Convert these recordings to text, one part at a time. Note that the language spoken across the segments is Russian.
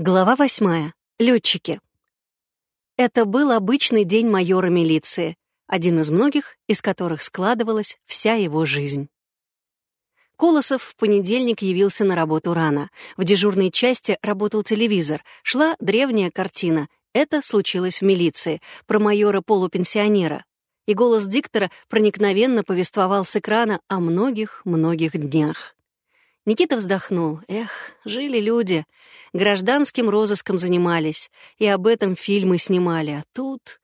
Глава восьмая. Летчики. Это был обычный день майора милиции, один из многих, из которых складывалась вся его жизнь. Колосов в понедельник явился на работу рано. В дежурной части работал телевизор, шла древняя картина. Это случилось в милиции, про майора-полупенсионера. И голос диктора проникновенно повествовал с экрана о многих-многих днях. Никита вздохнул. Эх, жили люди. Гражданским розыском занимались. И об этом фильмы снимали. А тут...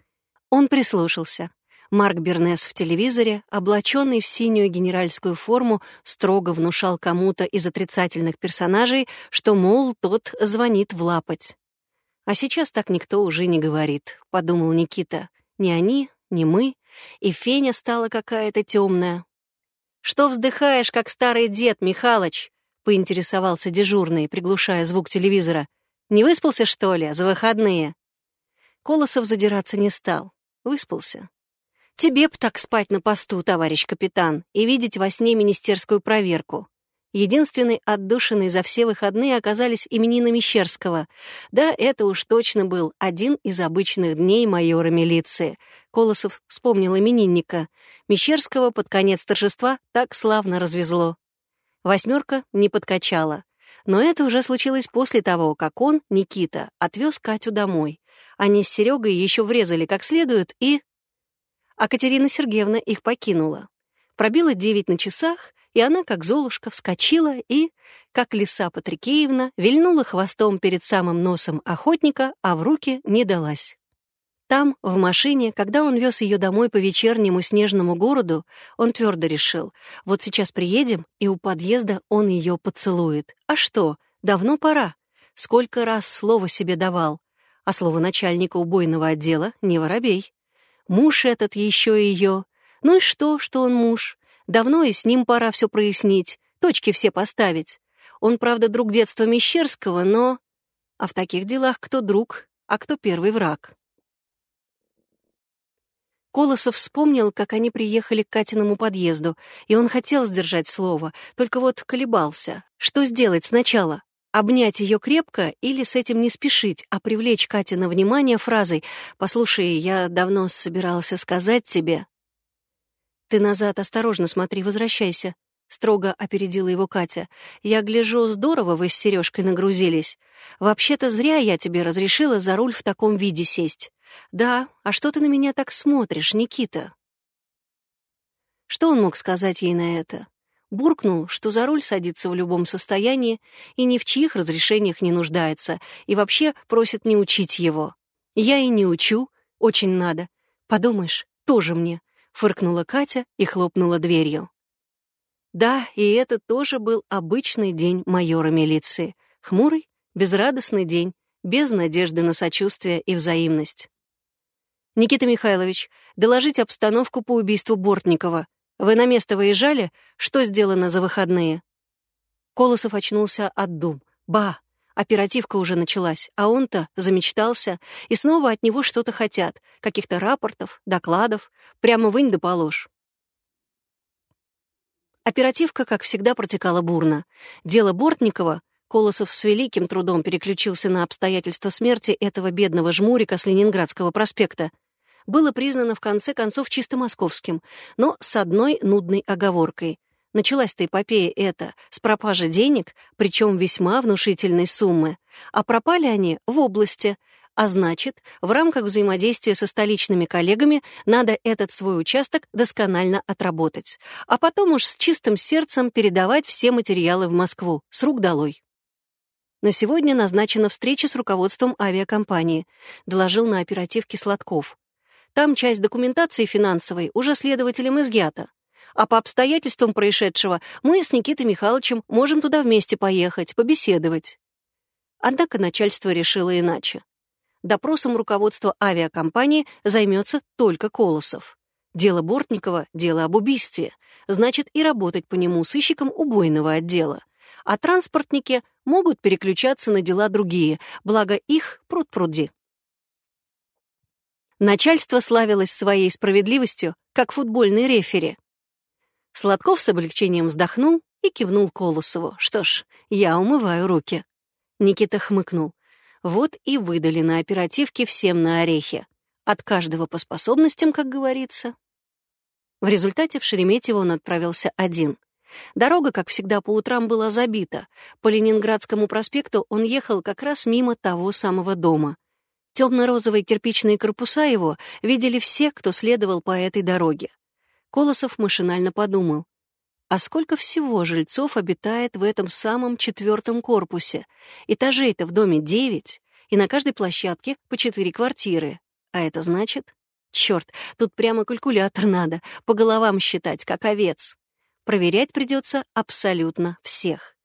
Он прислушался. Марк Бернес в телевизоре, облаченный в синюю генеральскую форму, строго внушал кому-то из отрицательных персонажей, что, мол, тот звонит в лапоть. «А сейчас так никто уже не говорит», — подумал Никита. «Ни они, ни мы. И Феня стала какая-то темная. «Что вздыхаешь, как старый дед, Михалыч?» — поинтересовался дежурный, приглушая звук телевизора. «Не выспался, что ли, за выходные?» Колосов задираться не стал. Выспался. «Тебе б так спать на посту, товарищ капитан, и видеть во сне министерскую проверку». Единственной отдушиной за все выходные оказались именины Мещерского. Да, это уж точно был один из обычных дней майора милиции. Колосов вспомнил именинника. Мещерского под конец торжества так славно развезло. Восьмерка не подкачала. Но это уже случилось после того, как он, Никита, отвез Катю домой. Они с Серегой еще врезали как следует и... А Катерина Сергеевна их покинула. Пробило девять на часах, и она, как Золушка, вскочила и, как лиса Патрикеевна, вильнула хвостом перед самым носом охотника, а в руки не далась. Там, в машине, когда он вез ее домой по вечернему снежному городу, он твердо решил, вот сейчас приедем, и у подъезда он ее поцелует. А что, давно пора. Сколько раз слово себе давал. А слово начальника убойного отдела не воробей. Муж этот еще ее. Ну и что, что он муж? Давно и с ним пора все прояснить, точки все поставить. Он, правда, друг детства Мещерского, но... А в таких делах кто друг, а кто первый враг? Колосов вспомнил, как они приехали к Катиному подъезду, и он хотел сдержать слово, только вот колебался. Что сделать сначала? Обнять ее крепко или с этим не спешить, а привлечь Катина внимание фразой «Послушай, я давно собирался сказать тебе». «Ты назад осторожно смотри, возвращайся», — строго опередила его Катя. «Я гляжу, здорово вы с Сережкой нагрузились. Вообще-то зря я тебе разрешила за руль в таком виде сесть. «Да, а что ты на меня так смотришь, Никита?» Что он мог сказать ей на это? Буркнул, что за руль садится в любом состоянии и ни в чьих разрешениях не нуждается, и вообще просит не учить его. «Я и не учу, очень надо. Подумаешь, тоже мне», — фыркнула Катя и хлопнула дверью. Да, и это тоже был обычный день майора милиции. Хмурый, безрадостный день, без надежды на сочувствие и взаимность. «Никита Михайлович, доложить обстановку по убийству Бортникова. Вы на место выезжали? Что сделано за выходные?» Колосов очнулся от дум. «Ба! Оперативка уже началась, а он-то замечтался, и снова от него что-то хотят, каких-то рапортов, докладов, прямо вынь да положь». Оперативка, как всегда, протекала бурно. Дело Бортникова Колосов с великим трудом переключился на обстоятельства смерти этого бедного жмурика с Ленинградского проспекта было признано в конце концов чисто московским, но с одной нудной оговоркой. Началась-то эпопея эта с пропажи денег, причем весьма внушительной суммы, а пропали они в области, а значит, в рамках взаимодействия со столичными коллегами надо этот свой участок досконально отработать, а потом уж с чистым сердцем передавать все материалы в Москву, с рук долой. На сегодня назначена встреча с руководством авиакомпании, доложил на оперативке Сладков. Там часть документации финансовой уже следователем изъята. А по обстоятельствам происшедшего мы с Никитой Михайловичем можем туда вместе поехать, побеседовать. Однако начальство решило иначе. Допросом руководства авиакомпании займется только Колосов. Дело Бортникова — дело об убийстве. Значит, и работать по нему сыщиком убойного отдела. А транспортники могут переключаться на дела другие, благо их пруд-пруди. Начальство славилось своей справедливостью, как футбольный рефери. Сладков с облегчением вздохнул и кивнул Колосову. Что ж, я умываю руки. Никита хмыкнул. Вот и выдали на оперативке всем на орехи. От каждого по способностям, как говорится. В результате в Шереметьево он отправился один. Дорога, как всегда, по утрам была забита. По Ленинградскому проспекту он ехал как раз мимо того самого дома. Темно-розовые кирпичные корпуса его видели все, кто следовал по этой дороге. Колосов машинально подумал. А сколько всего жильцов обитает в этом самом четвертом корпусе? Этажей-то в доме девять, и на каждой площадке по четыре квартиры. А это значит... Черт, тут прямо калькулятор надо, по головам считать, как овец. Проверять придется абсолютно всех.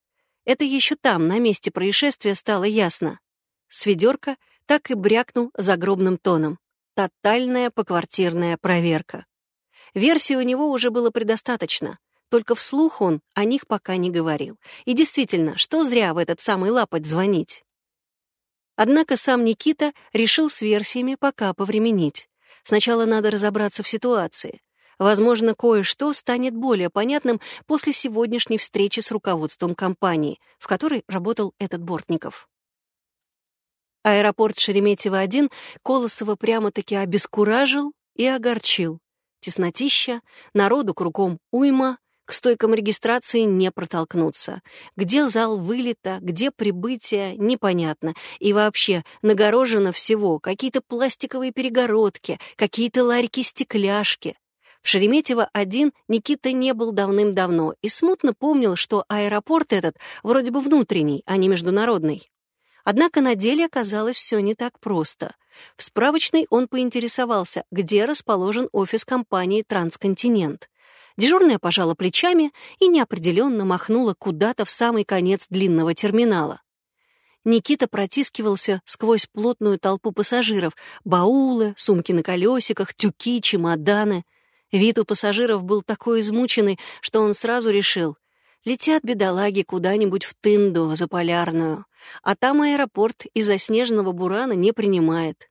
Это еще там, на месте происшествия, стало ясно. С ведерка так и брякнул загробным тоном. Тотальная поквартирная проверка. Версий у него уже было предостаточно. Только вслух он о них пока не говорил. И действительно, что зря в этот самый лапоть звонить. Однако сам Никита решил с версиями пока повременить. Сначала надо разобраться в ситуации. Возможно, кое-что станет более понятным после сегодняшней встречи с руководством компании, в которой работал этот Бортников. Аэропорт Шереметьево-1 Колосова прямо-таки обескуражил и огорчил. Теснотища, народу кругом уйма, к стойкам регистрации не протолкнуться. Где зал вылета, где прибытие, непонятно. И вообще, нагорожено всего. Какие-то пластиковые перегородки, какие-то ларьки-стекляшки. В Шереметьево-1 Никита не был давным-давно и смутно помнил, что аэропорт этот вроде бы внутренний, а не международный. Однако на деле оказалось все не так просто. В справочной он поинтересовался, где расположен офис компании «Трансконтинент». Дежурная пожала плечами и неопределенно махнула куда-то в самый конец длинного терминала. Никита протискивался сквозь плотную толпу пассажиров. Баулы, сумки на колесиках, тюки, чемоданы. Вид у пассажиров был такой измученный, что он сразу решил — летят бедолаги куда-нибудь в Тынду, за Полярную, а там аэропорт из-за снежного бурана не принимает.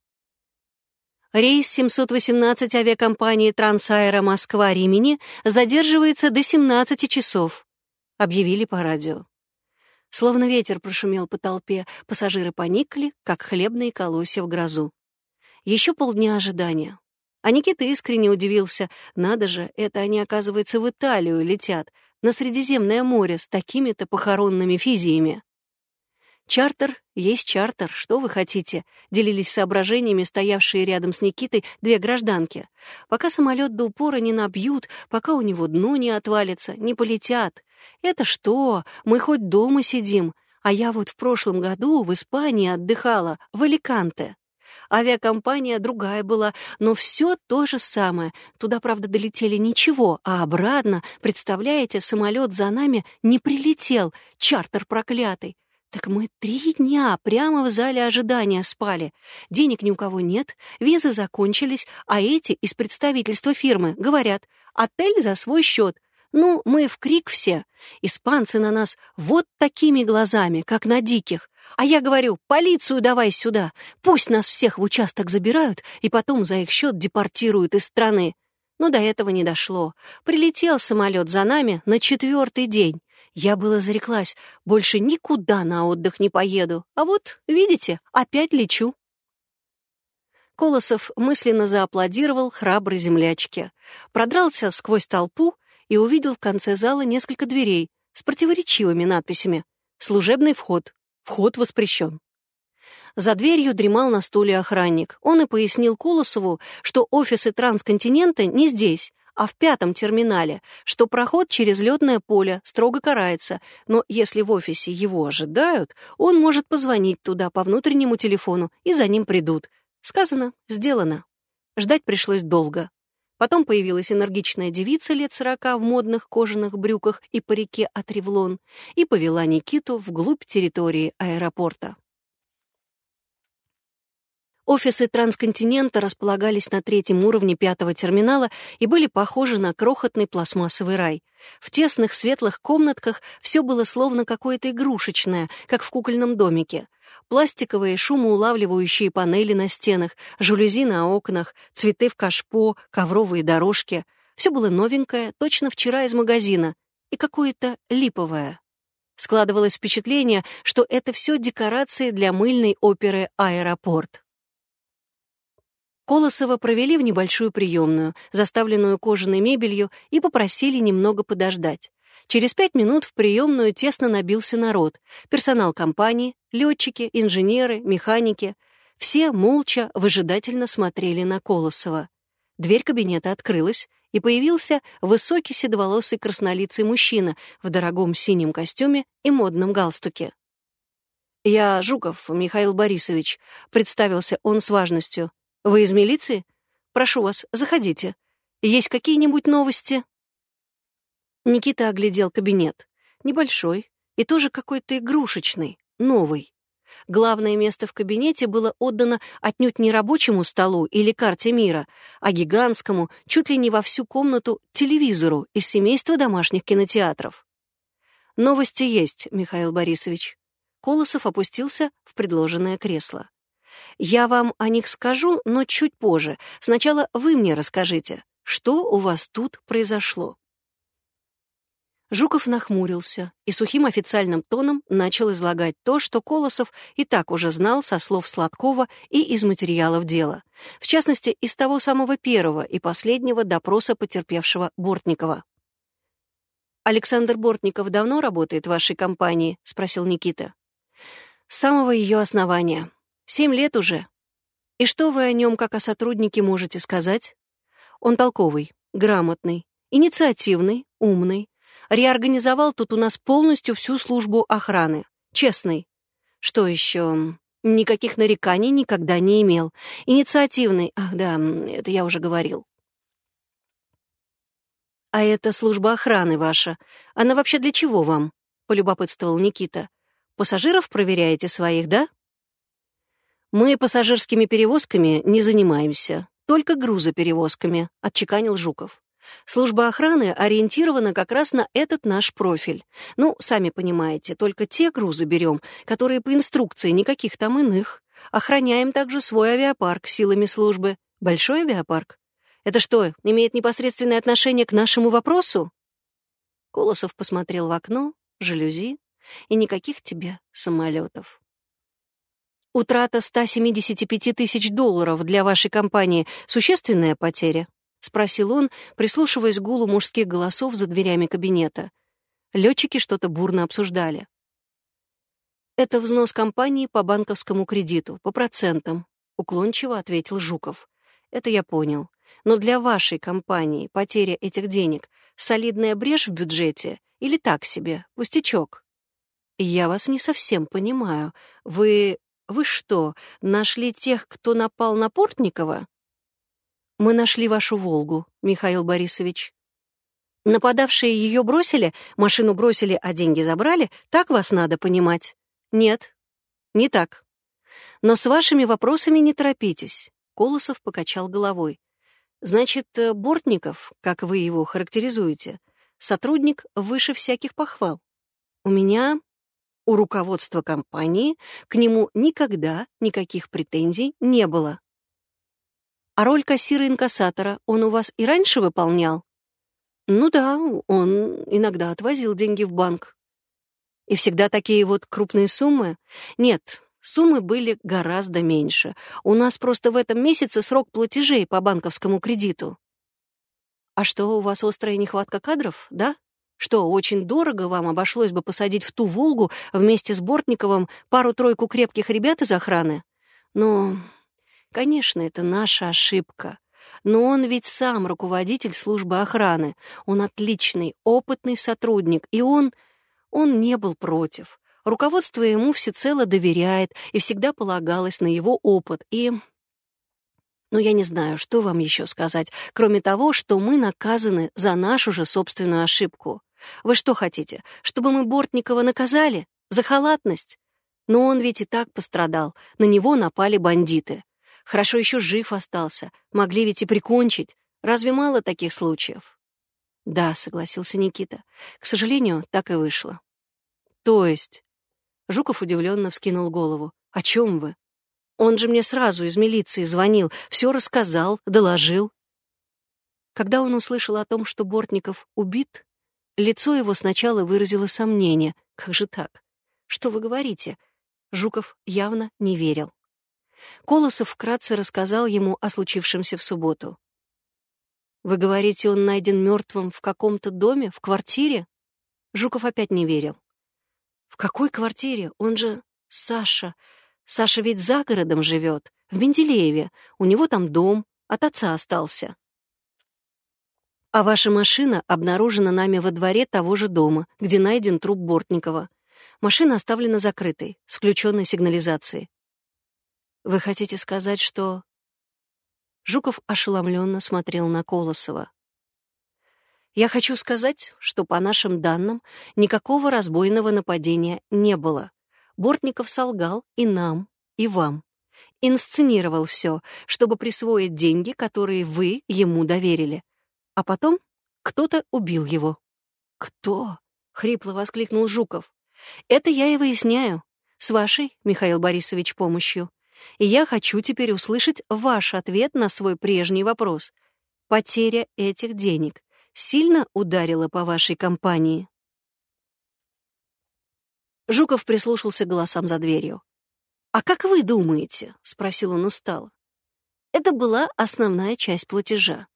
Рейс 718 авиакомпании «Трансаэро Москва-Римени» задерживается до 17 часов», — объявили по радио. Словно ветер прошумел по толпе, пассажиры поникли, как хлебные колосья в грозу. Еще полдня ожидания. А Никита искренне удивился. Надо же, это они, оказывается, в Италию летят, на Средиземное море с такими-то похоронными физиями. Чартер есть чартер, что вы хотите? Делились соображениями стоявшие рядом с Никитой две гражданки. Пока самолет до упора не набьют, пока у него дно не отвалится, не полетят. Это что? Мы хоть дома сидим. А я вот в прошлом году в Испании отдыхала, в Аликанте. Авиакомпания другая была, но все то же самое. Туда, правда, долетели ничего, а обратно, представляете, самолет за нами не прилетел, чартер проклятый. Так мы три дня прямо в зале ожидания спали. Денег ни у кого нет, визы закончились, а эти из представительства фирмы говорят, отель за свой счет. Ну, мы в крик все. Испанцы на нас вот такими глазами, как на диких. А я говорю, полицию давай сюда. Пусть нас всех в участок забирают и потом за их счет депортируют из страны. Но до этого не дошло. Прилетел самолет за нами на четвертый день. Я было зареклась, больше никуда на отдых не поеду. А вот, видите, опять лечу. Колосов мысленно зааплодировал храброй землячке, продрался сквозь толпу и увидел в конце зала несколько дверей с противоречивыми надписями «Служебный вход», «Вход воспрещен». За дверью дремал на стуле охранник. Он и пояснил Колосову, что офисы Трансконтинента не здесь, а в пятом терминале, что проход через летное поле строго карается, но если в офисе его ожидают, он может позвонить туда по внутреннему телефону, и за ним придут. Сказано, сделано. Ждать пришлось долго. Потом появилась энергичная девица лет сорока в модных кожаных брюках и парике от ревлон и повела Никиту вглубь территории аэропорта. Офисы трансконтинента располагались на третьем уровне пятого терминала и были похожи на крохотный пластмассовый рай. В тесных светлых комнатках все было словно какое-то игрушечное, как в кукольном домике. Пластиковые шумоулавливающие панели на стенах, жалюзи на окнах, цветы в кашпо, ковровые дорожки. Все было новенькое, точно вчера из магазина, и какое-то липовое. Складывалось впечатление, что это все декорации для мыльной оперы «Аэропорт». Колосова провели в небольшую приемную, заставленную кожаной мебелью, и попросили немного подождать. Через пять минут в приемную тесно набился народ. Персонал компании, летчики, инженеры, механики. Все молча, выжидательно смотрели на Колосова. Дверь кабинета открылась, и появился высокий седоволосый краснолицый мужчина в дорогом синем костюме и модном галстуке. «Я Жуков Михаил Борисович», — представился он с важностью. Вы из милиции? Прошу вас, заходите. Есть какие-нибудь новости?» Никита оглядел кабинет. Небольшой и тоже какой-то игрушечный, новый. Главное место в кабинете было отдано отнюдь не рабочему столу или карте мира, а гигантскому, чуть ли не во всю комнату, телевизору из семейства домашних кинотеатров. «Новости есть, Михаил Борисович». Колосов опустился в предложенное кресло. Я вам о них скажу, но чуть позже. Сначала вы мне расскажите, что у вас тут произошло. Жуков нахмурился и сухим официальным тоном начал излагать то, что Колосов и так уже знал со слов Сладкова и из материалов дела. В частности, из того самого первого и последнего допроса потерпевшего Бортникова. «Александр Бортников давно работает в вашей компании?» — спросил Никита. «С самого ее основания. Семь лет уже. И что вы о нем, как о сотруднике, можете сказать? Он толковый, грамотный, инициативный, умный. Реорганизовал тут у нас полностью всю службу охраны. Честный. Что еще? Никаких нареканий никогда не имел. Инициативный. Ах да, это я уже говорил. «А это служба охраны ваша. Она вообще для чего вам?» — полюбопытствовал Никита. «Пассажиров проверяете своих, да?» «Мы пассажирскими перевозками не занимаемся, только грузоперевозками», — отчеканил Жуков. «Служба охраны ориентирована как раз на этот наш профиль. Ну, сами понимаете, только те грузы берем, которые по инструкции, никаких там иных. Охраняем также свой авиапарк силами службы. Большой авиапарк. Это что, имеет непосредственное отношение к нашему вопросу?» Колосов посмотрел в окно, жалюзи, и никаких тебе самолетов. Утрата 175 тысяч долларов для вашей компании — существенная потеря?» — спросил он, прислушиваясь к гулу мужских голосов за дверями кабинета. Летчики что-то бурно обсуждали. «Это взнос компании по банковскому кредиту, по процентам», — уклончиво ответил Жуков. «Это я понял. Но для вашей компании потеря этих денег — солидная брешь в бюджете или так себе, пустячок?» «Я вас не совсем понимаю. Вы вы что, нашли тех, кто напал на Портникова? Мы нашли вашу «Волгу», Михаил Борисович. Нападавшие ее бросили, машину бросили, а деньги забрали, так вас надо понимать. Нет, не так. Но с вашими вопросами не торопитесь. Колосов покачал головой. Значит, э, Бортников, как вы его характеризуете, сотрудник выше всяких похвал. У меня у руководства компании к нему никогда никаких претензий не было. А роль кассира-инкассатора он у вас и раньше выполнял? Ну да, он иногда отвозил деньги в банк. И всегда такие вот крупные суммы? Нет, суммы были гораздо меньше. У нас просто в этом месяце срок платежей по банковскому кредиту. А что, у вас острая нехватка кадров, да? Что, очень дорого вам обошлось бы посадить в ту «Волгу» вместе с Бортниковым пару-тройку крепких ребят из охраны? Ну, конечно, это наша ошибка. Но он ведь сам руководитель службы охраны. Он отличный, опытный сотрудник, и он... он не был против. Руководство ему всецело доверяет и всегда полагалось на его опыт. И... Ну, я не знаю, что вам еще сказать, кроме того, что мы наказаны за нашу же собственную ошибку. Вы что хотите, чтобы мы Бортникова наказали? За халатность? Но он ведь и так пострадал, на него напали бандиты. Хорошо еще жив остался, могли ведь и прикончить. Разве мало таких случаев? Да, согласился Никита. К сожалению, так и вышло. То есть? Жуков удивленно вскинул голову. О чем вы? Он же мне сразу из милиции звонил, все рассказал, доложил. Когда он услышал о том, что Бортников убит, Лицо его сначала выразило сомнение, Как же так? Что вы говорите? Жуков явно не верил. Колосов вкратце рассказал ему о случившемся в субботу. «Вы говорите, он найден мертвым в каком-то доме, в квартире?» Жуков опять не верил. «В какой квартире? Он же... Саша. Саша ведь за городом живет, в Менделееве. У него там дом, от отца остался. А ваша машина обнаружена нами во дворе того же дома, где найден труп Бортникова. Машина оставлена закрытой, с включенной сигнализацией. Вы хотите сказать, что... Жуков ошеломленно смотрел на Колосова. Я хочу сказать, что по нашим данным никакого разбойного нападения не было. Бортников солгал и нам, и вам. Инсценировал все, чтобы присвоить деньги, которые вы ему доверили. А потом кто-то убил его. «Кто?» — хрипло воскликнул Жуков. «Это я и выясняю. С вашей, Михаил Борисович, помощью. И я хочу теперь услышать ваш ответ на свой прежний вопрос. Потеря этих денег сильно ударила по вашей компании?» Жуков прислушался к голосам за дверью. «А как вы думаете?» — спросил он устало. Это была основная часть платежа.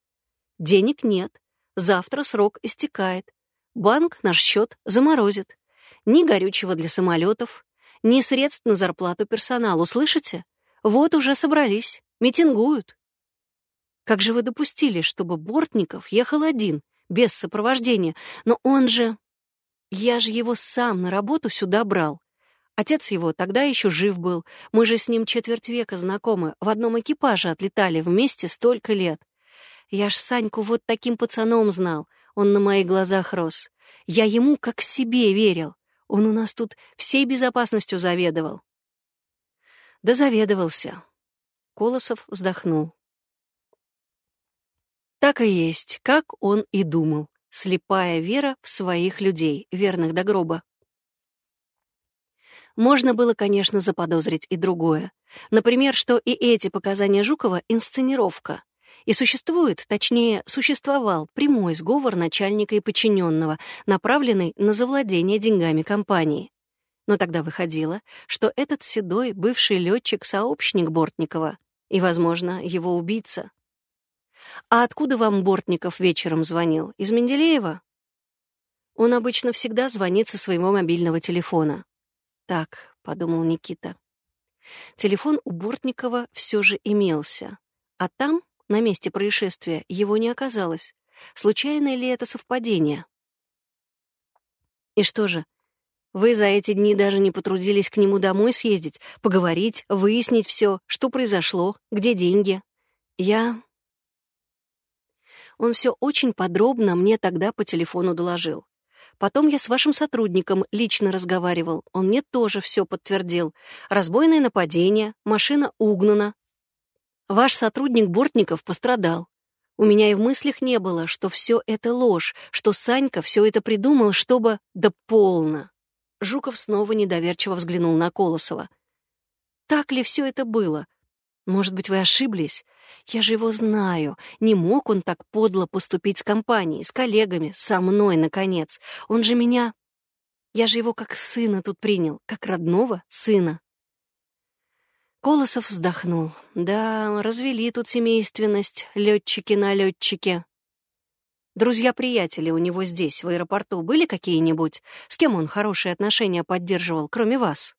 Денег нет. Завтра срок истекает. Банк наш счет заморозит. Ни горючего для самолетов, ни средств на зарплату персоналу, слышите? Вот уже собрались, митингуют. Как же вы допустили, чтобы Бортников ехал один, без сопровождения? Но он же... Я же его сам на работу сюда брал. Отец его тогда еще жив был. Мы же с ним четверть века знакомы. В одном экипаже отлетали вместе столько лет. Я ж Саньку вот таким пацаном знал. Он на моих глазах рос. Я ему как себе верил. Он у нас тут всей безопасностью заведовал. Да заведовался. Колосов вздохнул. Так и есть, как он и думал. Слепая вера в своих людей, верных до гроба. Можно было, конечно, заподозрить и другое. Например, что и эти показания Жукова — инсценировка. И существует, точнее, существовал прямой сговор начальника и подчиненного, направленный на завладение деньгами компании. Но тогда выходило, что этот седой бывший летчик — сообщник Бортникова и, возможно, его убийца. «А откуда вам Бортников вечером звонил? Из Менделеева?» Он обычно всегда звонит со своего мобильного телефона. «Так», — подумал Никита. Телефон у Бортникова все же имелся, а там на месте происшествия его не оказалось. Случайно ли это совпадение? И что же, вы за эти дни даже не потрудились к нему домой съездить, поговорить, выяснить все, что произошло, где деньги? Я... Он все очень подробно мне тогда по телефону доложил. Потом я с вашим сотрудником лично разговаривал. Он мне тоже все подтвердил. Разбойное нападение, машина угнана, Ваш сотрудник Бортников пострадал. У меня и в мыслях не было, что все это ложь, что Санька все это придумал, чтобы... Да полно!» Жуков снова недоверчиво взглянул на Колосова. «Так ли все это было? Может быть, вы ошиблись? Я же его знаю. Не мог он так подло поступить с компанией, с коллегами, со мной, наконец. Он же меня... Я же его как сына тут принял, как родного сына. Колосов вздохнул. Да, развели тут семейственность, летчики на летчике. Друзья-приятели у него здесь, в аэропорту, были какие-нибудь? С кем он хорошие отношения поддерживал, кроме вас?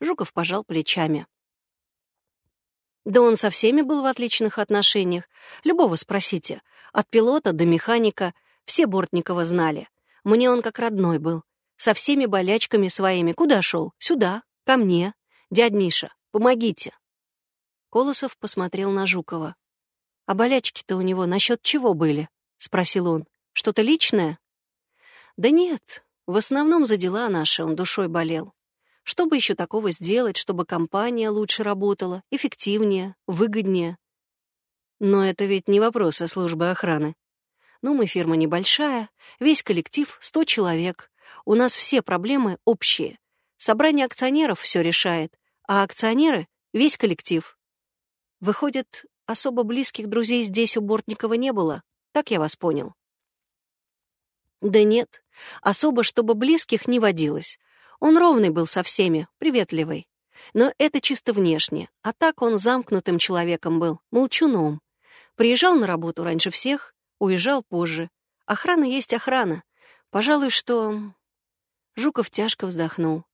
Жуков пожал плечами. Да он со всеми был в отличных отношениях. Любого спросите. От пилота до механика. Все Бортникова знали. Мне он как родной был. Со всеми болячками своими. Куда шел? Сюда. Ко мне. Дядь Миша, Помогите!» Колосов посмотрел на Жукова. «А болячки-то у него насчет чего были?» — спросил он. «Что-то личное?» «Да нет, в основном за дела наши он душой болел. Что бы еще такого сделать, чтобы компания лучше работала, эффективнее, выгоднее?» «Но это ведь не вопросы службы охраны. Ну, мы фирма небольшая, весь коллектив — сто человек. У нас все проблемы общие. Собрание акционеров все решает, а акционеры — весь коллектив. Выходит, особо близких друзей здесь у Бортникова не было, так я вас понял. Да нет, Особо, чтобы близких не водилось. Он ровный был со всеми, приветливый. Но это чисто внешне, а так он замкнутым человеком был, молчуном. Приезжал на работу раньше всех, уезжал позже. Охрана есть охрана. Пожалуй, что... Жуков тяжко вздохнул.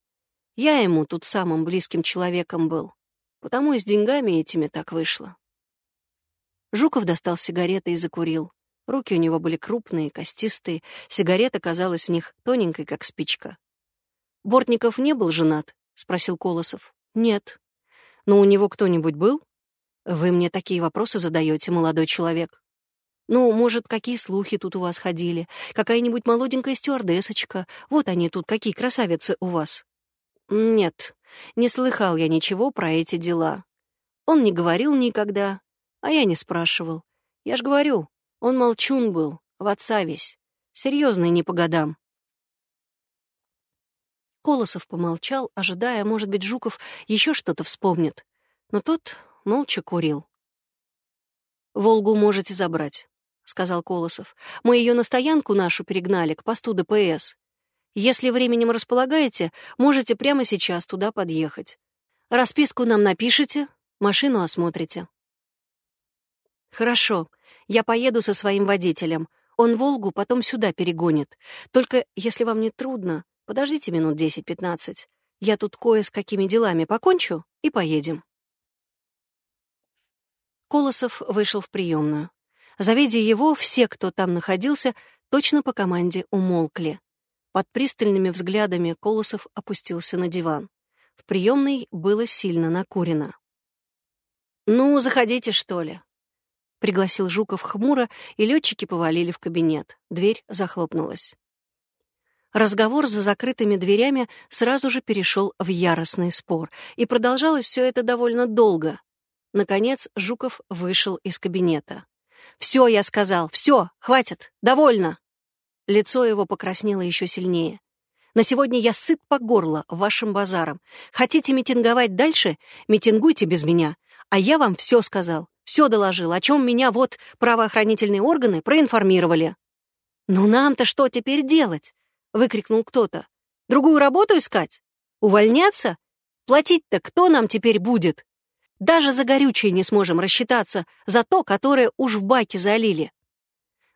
Я ему тут самым близким человеком был. Потому и с деньгами этими так вышло. Жуков достал сигареты и закурил. Руки у него были крупные, костистые, сигарета казалась в них тоненькой, как спичка. «Бортников не был женат?» — спросил Колосов. «Нет». «Но у него кто-нибудь был?» «Вы мне такие вопросы задаете, молодой человек». «Ну, может, какие слухи тут у вас ходили? Какая-нибудь молоденькая стюардессочка? Вот они тут, какие красавицы у вас». «Нет, не слыхал я ничего про эти дела. Он не говорил никогда, а я не спрашивал. Я ж говорю, он молчун был, в отца весь. Серьезный не по годам. Колосов помолчал, ожидая, может быть, Жуков еще что-то вспомнит. Но тот молча курил. «Волгу можете забрать», — сказал Колосов. «Мы ее на стоянку нашу перегнали, к посту ДПС. Если временем располагаете, можете прямо сейчас туда подъехать. Расписку нам напишите, машину осмотрите». «Хорошо, я поеду со своим водителем. Он «Волгу» потом сюда перегонит. Только, если вам не трудно, подождите минут 10-15. Я тут кое с какими делами покончу и поедем». Колосов вышел в приемную. Завидя его, все, кто там находился, точно по команде умолкли. Под пристальными взглядами Колосов опустился на диван. В приемной было сильно накурено. «Ну, заходите, что ли», пригласил Жуков хмуро, и летчики повалили в кабинет. Дверь захлопнулась. Разговор за закрытыми дверями сразу же перешел в яростный спор, и продолжалось все это довольно долго. Наконец Жуков вышел из кабинета. «Все, я сказал, все, хватит, довольно!» Лицо его покраснело еще сильнее. «На сегодня я сыт по горло вашим базаром. Хотите митинговать дальше? Митингуйте без меня. А я вам все сказал. Все доложил, о чем меня вот правоохранительные органы проинформировали. «Ну нам-то что теперь делать?» — выкрикнул кто-то. «Другую работу искать? Увольняться? Платить-то кто нам теперь будет? Даже за горючее не сможем рассчитаться, за то, которое уж в баке залили».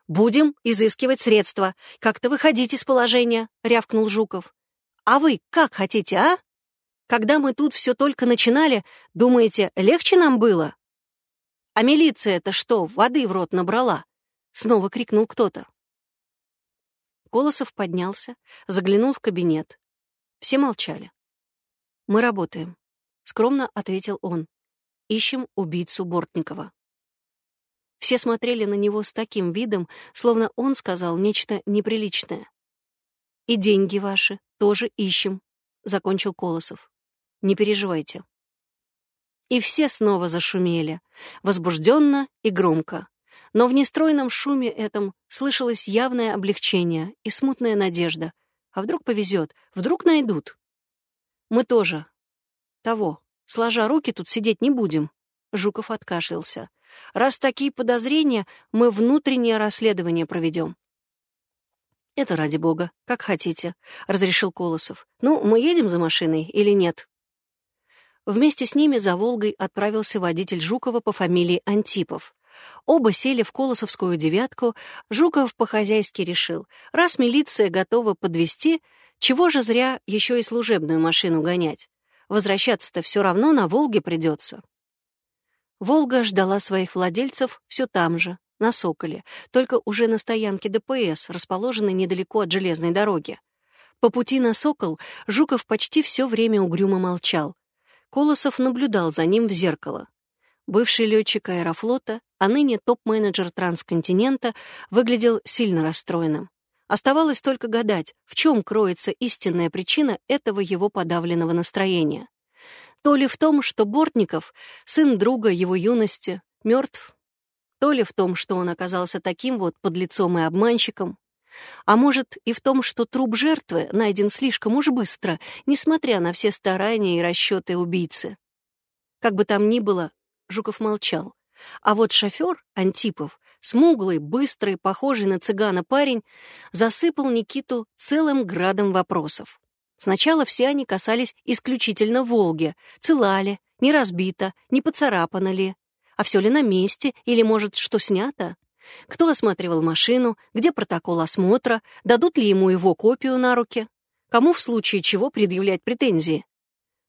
«Будем изыскивать средства. Как-то выходить из положения», — рявкнул Жуков. «А вы как хотите, а? Когда мы тут все только начинали, думаете, легче нам было?» «А милиция-то что, воды в рот набрала?» — снова крикнул кто-то. Колосов поднялся, заглянул в кабинет. Все молчали. «Мы работаем», — скромно ответил он. «Ищем убийцу Бортникова». Все смотрели на него с таким видом, словно он сказал нечто неприличное. «И деньги ваши тоже ищем», — закончил Колосов. «Не переживайте, и все снова зашумели, возбужденно и громко. Но в нестройном шуме этом слышалось явное облегчение и смутная надежда. А вдруг повезет, вдруг найдут. Мы тоже. Того. Сложа руки, тут сидеть не будем. Жуков откашлялся. Раз такие подозрения, мы внутреннее расследование проведем. «Это ради бога, как хотите», — разрешил Колосов. «Ну, мы едем за машиной или нет?» Вместе с ними за Волгой отправился водитель Жукова по фамилии Антипов. Оба сели в Колосовскую девятку. Жуков по-хозяйски решил, раз милиция готова подвести, чего же зря еще и служебную машину гонять? Возвращаться-то все равно на Волге придется. Волга ждала своих владельцев все там же, на Соколе, только уже на стоянке ДПС, расположенной недалеко от железной дороги. По пути на Сокол Жуков почти все время угрюмо молчал, Колосов наблюдал за ним в зеркало. Бывший летчик аэрофлота, а ныне топ-менеджер трансконтинента, выглядел сильно расстроенным. Оставалось только гадать, в чем кроется истинная причина этого его подавленного настроения. То ли в том, что Бортников, сын друга его юности, мертв, то ли в том, что он оказался таким вот подлецом и обманщиком, а может, и в том, что труп жертвы найден слишком уж быстро, несмотря на все старания и расчеты убийцы. Как бы там ни было, Жуков молчал. А вот шофер, Антипов, смуглый, быстрый, похожий на цыгана парень, засыпал Никиту целым градом вопросов. Сначала все они касались исключительно Волги. Цела ли, не разбита, не поцарапана ли, а все ли на месте или, может, что снято? Кто осматривал машину, где протокол осмотра, дадут ли ему его копию на руки? Кому в случае чего предъявлять претензии?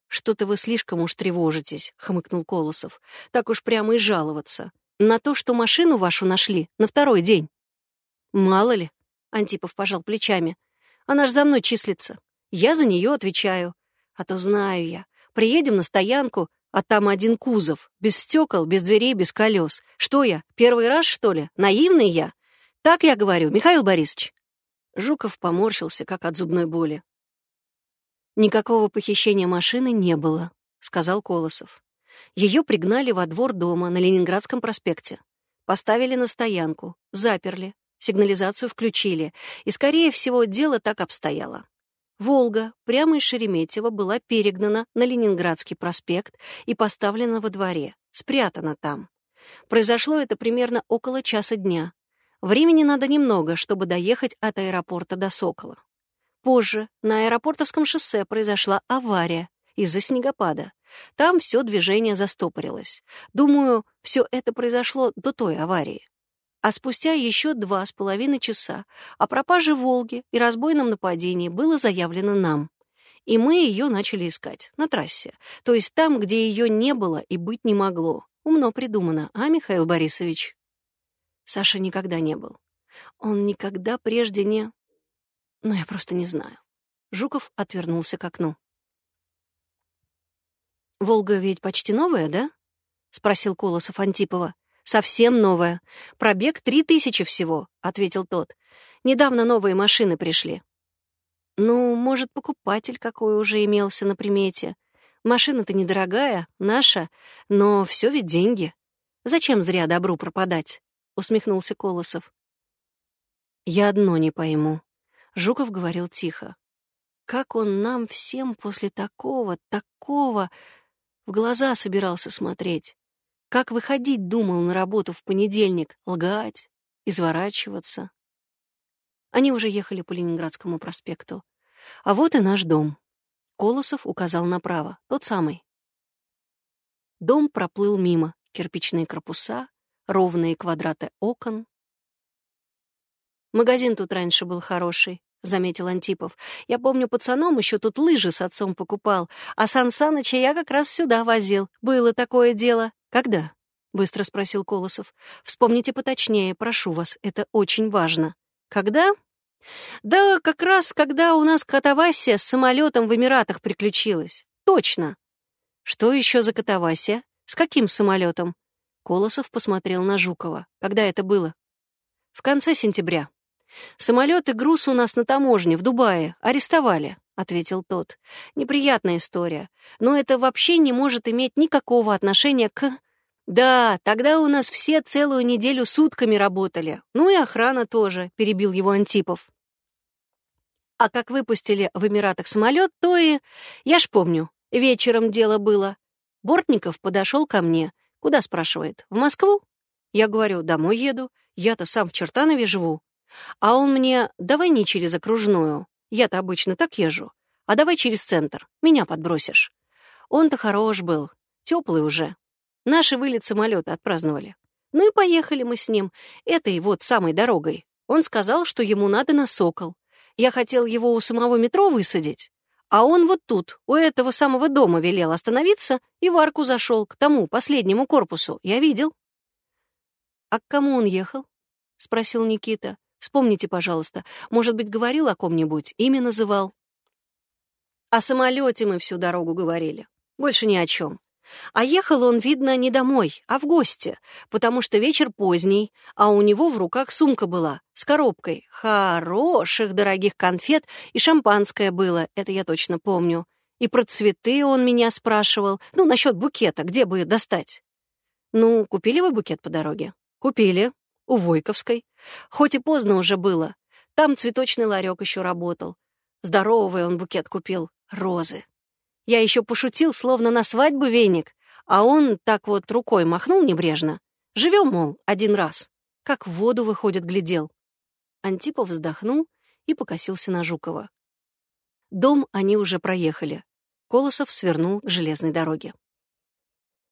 «Что-то вы слишком уж тревожитесь», — хмыкнул Колосов. «Так уж прямо и жаловаться. На то, что машину вашу нашли на второй день». «Мало ли», — Антипов пожал плечами. «Она ж за мной числится. Я за нее отвечаю. А то знаю я. Приедем на стоянку, а там один кузов. Без стекол, без дверей, без колес. Что я, первый раз, что ли? Наивный я? Так я говорю, Михаил Борисович». Жуков поморщился, как от зубной боли. «Никакого похищения машины не было», — сказал Колосов. Ее пригнали во двор дома на Ленинградском проспекте. Поставили на стоянку, заперли, сигнализацию включили, и, скорее всего, дело так обстояло. «Волга» прямо из Шереметьево была перегнана на Ленинградский проспект и поставлена во дворе, спрятана там. Произошло это примерно около часа дня. Времени надо немного, чтобы доехать от аэропорта до Сокола. Позже на аэропортовском шоссе произошла авария из-за снегопада. Там все движение застопорилось. Думаю, все это произошло до той аварии. А спустя еще два с половиной часа о пропаже «Волги» и разбойном нападении было заявлено нам. И мы ее начали искать на трассе, то есть там, где ее не было и быть не могло. Умно придумано, а, Михаил Борисович? Саша никогда не был. Он никогда прежде не... Но я просто не знаю. Жуков отвернулся к окну. «Волга ведь почти новая, да?» — спросил Колосов Антипова. «Совсем новая. Пробег три тысячи всего», — ответил тот. «Недавно новые машины пришли». «Ну, может, покупатель какой уже имелся на примете. Машина-то недорогая, наша, но все ведь деньги. Зачем зря добру пропадать?» — усмехнулся Колосов. «Я одно не пойму», Жуков говорил тихо. Как он нам всем после такого, такого в глаза собирался смотреть? Как выходить думал на работу в понедельник, лгать, изворачиваться? Они уже ехали по Ленинградскому проспекту. А вот и наш дом. Колосов указал направо, тот самый. Дом проплыл мимо, кирпичные корпуса, ровные квадраты окон, Магазин тут раньше был хороший, — заметил Антипов. «Я помню, пацаном еще тут лыжи с отцом покупал, а Сан Саныча я как раз сюда возил. Было такое дело. Когда?» — быстро спросил Колосов. «Вспомните поточнее, прошу вас, это очень важно». «Когда?» «Да как раз, когда у нас катавасия с самолетом в Эмиратах приключилась. Точно!» «Что еще за катавасия? С каким самолетом?» Колосов посмотрел на Жукова. «Когда это было?» «В конце сентября», «Самолет и груз у нас на таможне в Дубае. Арестовали», — ответил тот. «Неприятная история. Но это вообще не может иметь никакого отношения к...» «Да, тогда у нас все целую неделю сутками работали. Ну и охрана тоже», — перебил его Антипов. «А как выпустили в Эмиратах самолет, то и... Я ж помню, вечером дело было. Бортников подошел ко мне. Куда, спрашивает, в Москву? Я говорю, домой еду. Я-то сам в Чертанове живу. А он мне, давай не через окружную, я-то обычно так езжу, а давай через центр, меня подбросишь. Он-то хорош был, теплый уже. Наши вылет самолета отпраздновали. Ну и поехали мы с ним, этой вот самой дорогой. Он сказал, что ему надо на Сокол. Я хотел его у самого метро высадить, а он вот тут, у этого самого дома велел остановиться и в арку зашел, к тому, последнему корпусу. Я видел. — А к кому он ехал? — спросил Никита. Вспомните, пожалуйста, может быть, говорил о ком-нибудь, имя называл. О самолете мы всю дорогу говорили. Больше ни о чем. А ехал он, видно, не домой, а в гости, потому что вечер поздний, а у него в руках сумка была с коробкой хороших дорогих конфет и шампанское было, это я точно помню. И про цветы он меня спрашивал, ну, насчет букета, где бы достать. Ну, купили вы букет по дороге? Купили у Войковской. Хоть и поздно уже было. Там цветочный ларек еще работал. Здоровый он букет купил. Розы. Я еще пошутил, словно на свадьбу веник, а он так вот рукой махнул небрежно. Живем, мол, один раз. как в воду выходит, глядел. Антипов вздохнул и покосился на Жукова. Дом они уже проехали. Колосов свернул к железной дороге.